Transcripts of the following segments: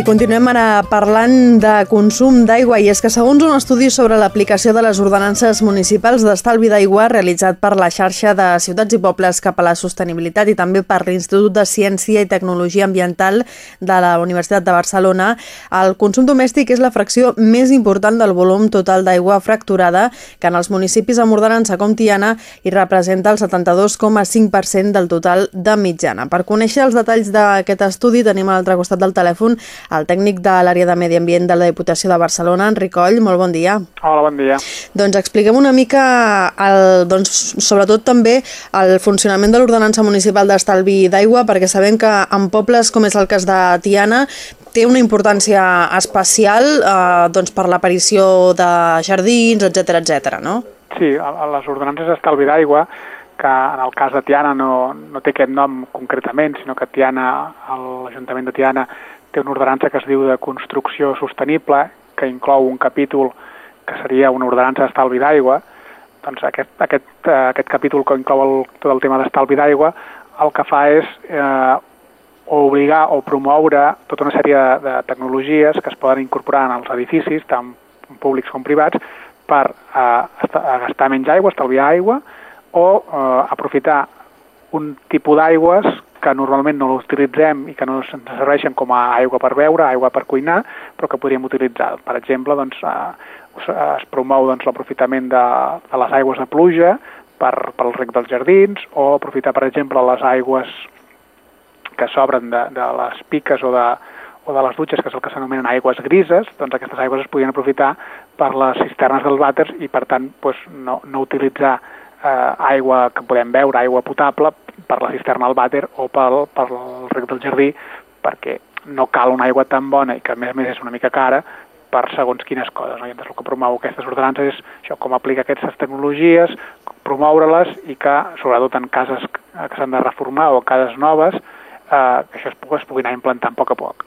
I continuem ara parlant de consum d'aigua i és que segons un estudi sobre l'aplicació de les ordenances municipals d'estalvi d'aigua realitzat per la xarxa de ciutats i pobles cap a la sostenibilitat i també per l'Institut de Ciència i Tecnologia Ambiental de la Universitat de Barcelona, el consum domèstic és la fracció més important del volum total d'aigua fracturada que en els municipis amb ordenança com Tiana hi representa el 72,5% del total de mitjana. Per conèixer els detalls d'aquest estudi tenim a l'altre costat del telèfon el tècnic de l'àrea de Medi Ambient de la Diputació de Barcelona, Enric Coll. Molt bon dia. Hola, bon dia. Doncs expliquem una mica, el, doncs, sobretot també el funcionament de l'ordenança municipal d'estalvi d'aigua, perquè sabem que en pobles com és el cas de Tiana té una importància especial eh, doncs per l'aparició de jardins, etc etc. no? Sí, a les ordenances d'estalvi d'aigua que en el cas de Tiana no, no té aquest nom concretament, sinó que Tiana, l'Ajuntament de Tiana té una ordenança que es diu de construcció sostenible, que inclou un capítol que seria una ordenança d'estalvi d'aigua, doncs aquest, aquest, eh, aquest capítol que inclou el, tot el tema d'estalvi d'aigua el que fa és eh, obligar o promoure tota una sèrie de, de tecnologies que es poden incorporar en els edificis, tant públics com privats, per eh, gastar menys aigua, estalviar aigua, o eh, aprofitar un tipus d'aigües que normalment no l'utilitzem i que no ens serveixen com a aigua per beure, aigua per cuinar, però que podríem utilitzar. Per exemple, doncs, eh, es promou doncs, l'aprofitament de, de les aigües de pluja per, pel rec dels jardins o aprofitar, per exemple, les aigües que s'obren de, de les piques o de, o de les dutxes, que és el que s'anomenen aigües grises, doncs aquestes aigües es podien aprofitar per les cisternes dels vàters i, per tant, doncs, no, no utilitzar eh, aigua que podem beure, aigua potable, per la cisterna al vàter o pel, per el rec del jardí, perquè no cal una aigua tan bona i que a més a més és una mica cara per segons quines coses. No? I el que promou aquestes ordenances és això, com aplicar aquestes tecnologies, promoure-les i que, sobretot en cases que s'han de reformar o cases noves, eh, que això es pugui, es pugui anar implantant a poc a poc.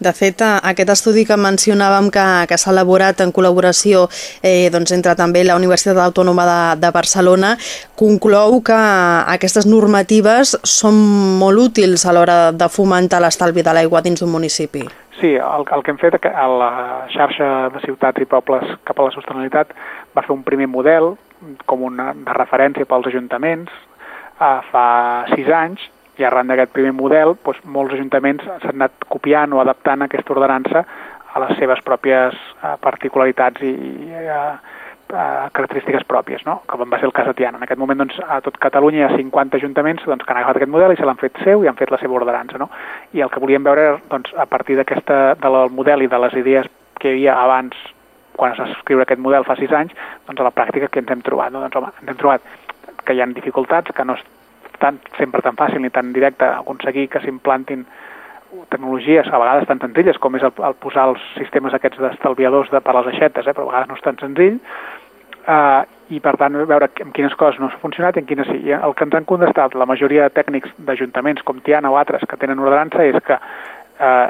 De fet, eh, aquest estudi que mencionàvem que, que s'ha elaborat en col·laboració eh, doncs, entre també la Universitat Autònoma de, de Barcelona conclou que aquestes normatives són molt útils a l'hora de fomentar l'estalvi de l'aigua dins un municipi. Sí, el, el que hem fet a la xarxa de ciutats i pobles cap a la sostenibilitat va fer un primer model com una de referència pels ajuntaments eh, fa sis anys i arran d'aquest primer model, doncs, molts ajuntaments s'han anat copiant o adaptant aquesta ordenança a les seves pròpies eh, particularitats i eh, eh, característiques pròpies, no? com va ser el cas de Tiana. En aquest moment doncs, a tot Catalunya hi ha 50 ajuntaments doncs, que han agafat aquest model i se l'han fet seu i han fet la seva ordenança. No? I el que volíem veure doncs, a partir d'aquesta del model i de les idees que hi havia abans quan es va escriure aquest model fa sis anys, doncs a la pràctica que ens hem trobat? No? Doncs, home, ens hem trobat que hi ha dificultats, que no és tan, sempre tan fàcil ni tan directe aconseguir que s'implantin tecnologies a vegades tan senzilles com és el, el posar els sistemes aquests d'estalviadors de, per les aixetes, eh, però a vegades no és tan senzill, eh, i per tant veure en quines coses no s'ha funcionat i en quines sí. I el que ens han contestat la majoria de tècnics d'ajuntaments com Tiana o altres que tenen ordenança és que eh,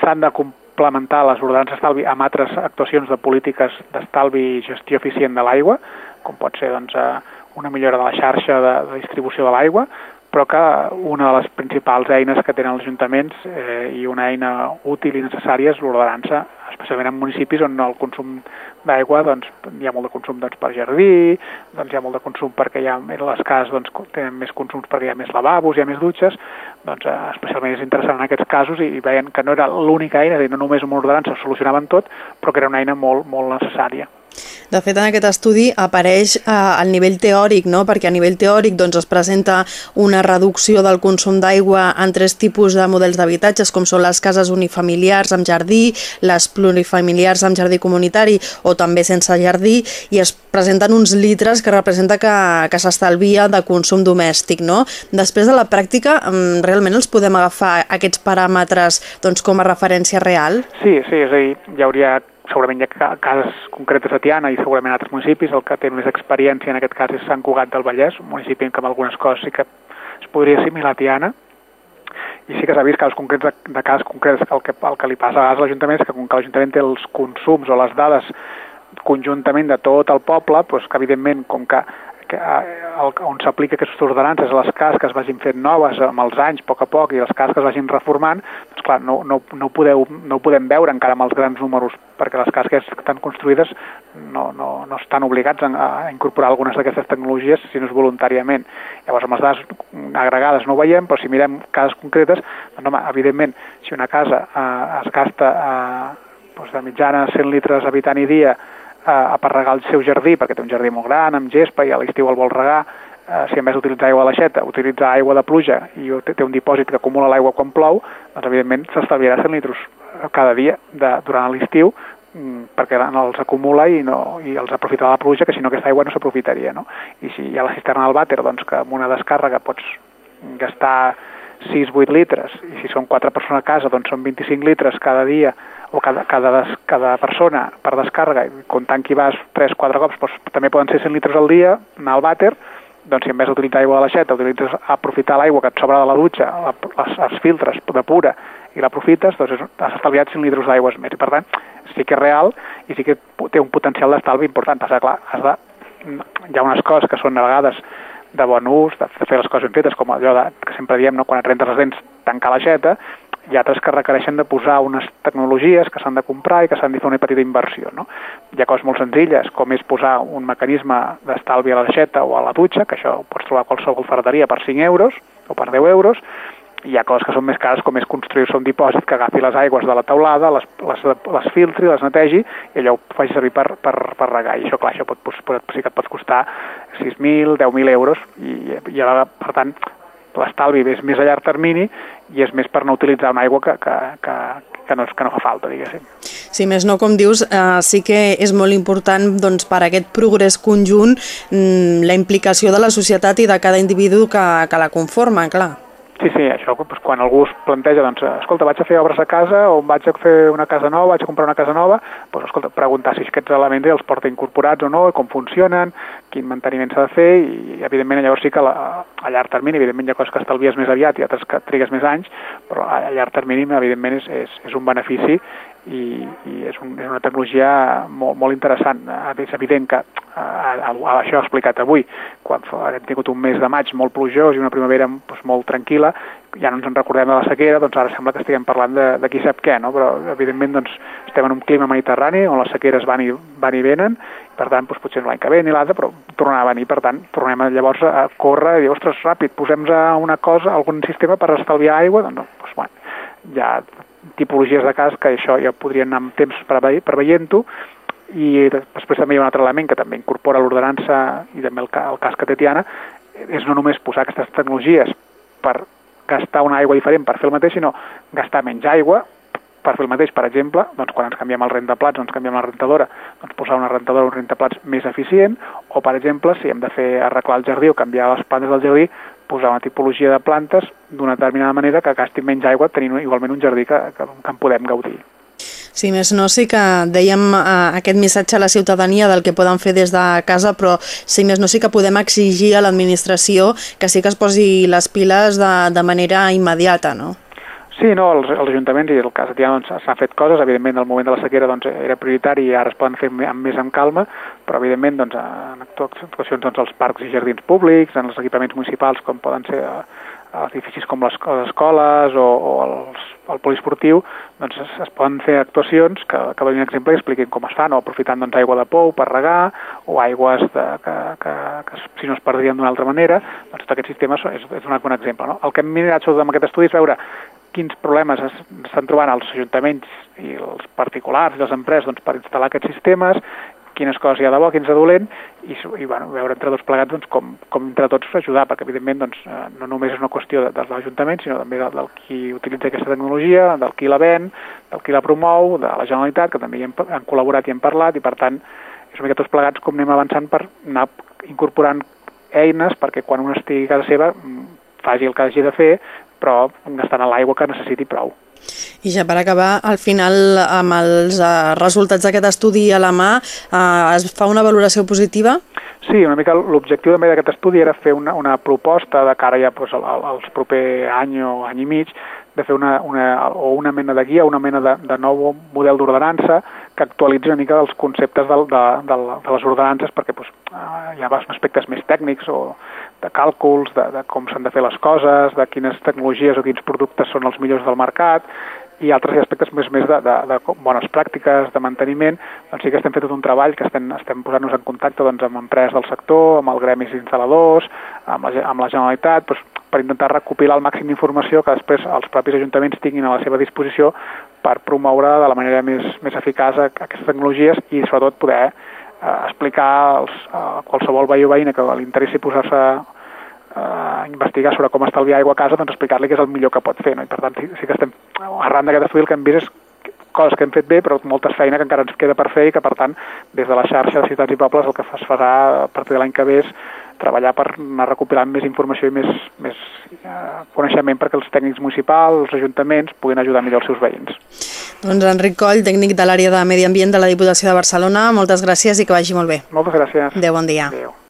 s'han de complementar les ordenances d'estalvi amb altres actuacions de polítiques d'estalvi i gestió eficient de l'aigua, com pot ser doncs, eh, una millora de la xarxa de, de distribució de l'aigua, però que una de les principals eines que tenen els ajuntaments eh, i una eina útil i necessària és l'ordenança, especialment en municipis on el consum d'aigua doncs, hi ha molt de consum doncs, per jardí, doncs, hi ha molt de consum perquè hi ha, les cases doncs, tenen més consums perquè hi ha més lavabos, hi ha més dutxes, doncs, eh, especialment és interessant en aquests casos i, i veien que no era l'única eina, no només una ordenança solucionaven tot, però que era una eina molt, molt necessària. De fet, en aquest estudi apareix eh, el nivell teòric, no? perquè a nivell teòric doncs, es presenta una reducció del consum d'aigua en tres tipus de models d'habitatges, com són les cases unifamiliars amb jardí, les plurifamiliars amb jardí comunitari o també sense jardí, i es presenten uns litres que representa que, que s'estalvia de consum domèstic. No? Després de la pràctica, mm, realment els podem agafar aquests paràmetres doncs, com a referència real? Sí, sí, és a dir, hi hauria segurament hi ha cases concretes a Tiana i segurament altres municipis, el que té més experiència en aquest cas és Sant Cugat del Vallès, un municipi que amb algunes coses sí que es podria assimilar a Tiana, i sí que s'ha vist casos concrets de, de casos concrets el que, el que li passa a l'Ajuntament és que com que l'Ajuntament té els consums o les dades conjuntament de tot el poble, doncs que evidentment com que que, el, on s'aplica aquestes ordenances a les cases que es vagin fent noves amb els anys, a poc a poc, i les cases que es vagin reformant, doncs clar, no, no, no, podeu, no ho podem veure encara amb els grans números, perquè les cases que estan construïdes no, no, no estan obligats a, a incorporar algunes d'aquestes tecnologies, si no és voluntàriament. Llavors, amb les dades agregades no ho veiem, però si mirem cases concretes, doncs, home, evidentment, si una casa eh, es gasta eh, doncs de mitjana 100 litres habitant i dia eh, per regar el seu jardí, perquè té un jardí molt gran, amb gespa, i a l'estiu el vol regar, eh, si en vez d'utilitzar aigua de l'aixeta, utilitzar aigua de pluja i té un dipòsit que acumula l'aigua quan plou, doncs evidentment s'estalviarà 100 litres cada dia de, durant l'estiu mm, perquè els acumula i, no, i els aprofita la pluja, que si no aquesta aigua no s'aprofitaria. No? I si hi ha la cisterna del vàter, doncs que amb una descàrrega pots gastar 6-8 litres, i si són 4 persones a casa, doncs són 25 litres cada dia o cada, cada, des, cada persona per descàrrega, comptant qui vas 3-4 cops, doncs, també poden ser 100 litres al dia, anar al vàter, doncs si en vez d'utilitzar aigua de l'aixeta, utilitzes aprofitar l'aigua que et sobra de la dutxa, la, les, els filtres de pura, i l'aprofites, doncs has estalviat 100 litres d'aigua més. I per tant, sí que és real i sí que té un potencial d'estalvi important. Passa, clar, has de, hi ha unes coses que són a vegades de bon ús, de, fer les coses ben fetes, com allò de, que sempre diem, no? quan et rentes les dents, tancar l'aixeta, i altres que requereixen de posar unes tecnologies que s'han de comprar i que s'han de fer una petita inversió. No? Hi ha coses molt senzilles, com és posar un mecanisme d'estalvi a la deixeta o a la dutxa, que això ho pots trobar a qualsevol ferreteria per 5 euros o per 10 euros, hi ha coses que són més cares, com és construir-se un dipòsit que agafi les aigües de la teulada, les, les, les filtri, les netegi, i allò ho faci servir per, per, per regar. I això, clar, això pot, pot, sí que et pot costar 6.000, 10.000 euros, i, i per tant, l'estalvi és més a llarg termini i és més per no utilitzar una aigua que, que, que, que, no, que no fa falta, diguéssim. Sí, més no, com dius, eh, sí que és molt important doncs, per aquest progrés conjunt mm, la implicació de la societat i de cada individu que, que la conforma, clar. Sí, sí, això doncs, quan algú es planteja, doncs, escolta, vaig a fer obres a casa o vaig a fer una casa nova, vaig a comprar una casa nova, doncs, escolta, preguntar si aquests elements els porta incorporats o no, com funcionen, quin manteniment s'ha de fer i, evidentment, llavors sí que la, a llarg termini, evidentment hi ha coses que estalvies més aviat i altres que trigues més anys, però a llarg termini, evidentment, és, és, és un benefici i, i és, un, és una tecnologia molt, molt interessant. És evident que a, a, a això explicat avui, quan hem tingut un mes de maig molt plujós i una primavera doncs, molt tranquil·la, ja no ens en recordem de la sequera, doncs ara sembla que estiguem parlant de, de qui sap què, no? però evidentment doncs, estem en un clima mediterrani on les sequeres van i, van i venen, per tant doncs, potser no l'any que ve ni l'altre, però tornarà a venir, per tant tornem llavors a córrer i dir, ostres, ràpid, posem una cosa, algun sistema per estalviar aigua, doncs doncs, bueno, ja tipologies de cas que això ja podrien anar amb temps preveient-ho i després també hi ha un altre element que també incorpora l'ordenança i també el, el cas que té Tiana, és no només posar aquestes tecnologies per gastar una aigua diferent per fer el mateix, sinó gastar menys aigua per fer el mateix. Per exemple, doncs, quan ens canviem el rentaplats, ens canviem la rentadora, doncs posar una rentadora o un rentaplats més eficient, o per exemple, si hem de fer arreglar el jardí o canviar les plantes del jardí, posar una tipologia de plantes d'una determinada manera que gasti menys aigua tenint igualment un jardí que, que, que en podem gaudir. Sí, més no, sí que dèiem eh, aquest missatge a la ciutadania del que poden fer des de casa, però sí més no, sí que podem exigir a l'administració que sí que es posi les piles de, de manera immediata, no? Sí, no, els, els ajuntaments i el cas de Tiana doncs, s'han fet coses, evidentment el moment de la sequera doncs, era prioritari i ara es poden fer amb, més amb calma, però evidentment doncs, en actuacions doncs, als parcs i jardins públics, en els equipaments municipals com poden ser eh, els edificis com les, les escoles o, o els, el poliesportiu, doncs es, es poden fer actuacions que, que donin exemple i expliquin com es fan, o aprofitant doncs, aigua de pou per regar, o aigües de, que, que, que, si no es perdrien d'una altra manera, doncs tot aquest sistema és, és un bon exemple. No? El que hem mirat sobre aquest estudi és veure quins problemes estan trobant els ajuntaments i els particulars i les empreses doncs, per instal·lar aquests sistemes, quines coses hi ha de bo, quins de dolent, i, i bueno, veure entre tots plegats doncs, com, com entre tots ajudar, perquè evidentment doncs, eh, no només és una qüestió de, de l'Ajuntament, sinó també del, del qui utilitza aquesta tecnologia, del qui la ven, del qui la promou, de la Generalitat, que també hi hem, han col·laborat i hem parlat, i per tant és una mica tots plegats com anem avançant per anar incorporant eines perquè quan un estigui a casa seva mm, faci el que hagi de fer, però gastant l'aigua que necessiti prou. I ja per acabar, al final, amb els uh, resultats d'aquest estudi a la mà, uh, es fa una valoració positiva? Sí, una mica l'objectiu també d'aquest estudi era fer una, una proposta de cara ja al, als proper any o any i mig de fer una, una, o una mena de guia, una mena de, de nou model d'ordenança que actualitzi una mica els conceptes del, de, de, de les ordenances perquè doncs, hi ha aspectes més tècnics o de càlculs, de, de com s'han de fer les coses, de quines tecnologies o quins productes són els millors del mercat i altres aspectes més més de, de, de bones pràctiques, de manteniment, doncs sí que estem fent tot un treball que estem, estem posant-nos en contacte doncs, amb empreses del sector, amb el gremis instal·ladors, amb la, amb la Generalitat, doncs, per intentar recopilar el màxim d'informació que després els propis ajuntaments tinguin a la seva disposició per promoure de la manera més, més eficaç aquestes tecnologies i sobretot poder eh, explicar als, a qualsevol veí o veïna que li interessi posar-se eh, investigar sobre com estalviar aigua a casa, doncs explicar-li què és el millor que pot fer. No? I per tant, sí, sí que estem, arran d'aquest estudi el que hem vist és coses que hem fet bé, però molta feina que encara ens queda per fer i que, per tant, des de la xarxa de ciutats i pobles el que es farà a partir de l'any que ve és treballar per anar recopilant més informació i més, més eh, coneixement perquè els tècnics municipals, els ajuntaments, puguin ajudar millor els seus veïns. Doncs Enric Coll, tècnic de l'àrea de Medi Ambient de la Diputació de Barcelona, moltes gràcies i que vagi molt bé. Moltes gràcies. Adéu, bon dia. Adéu.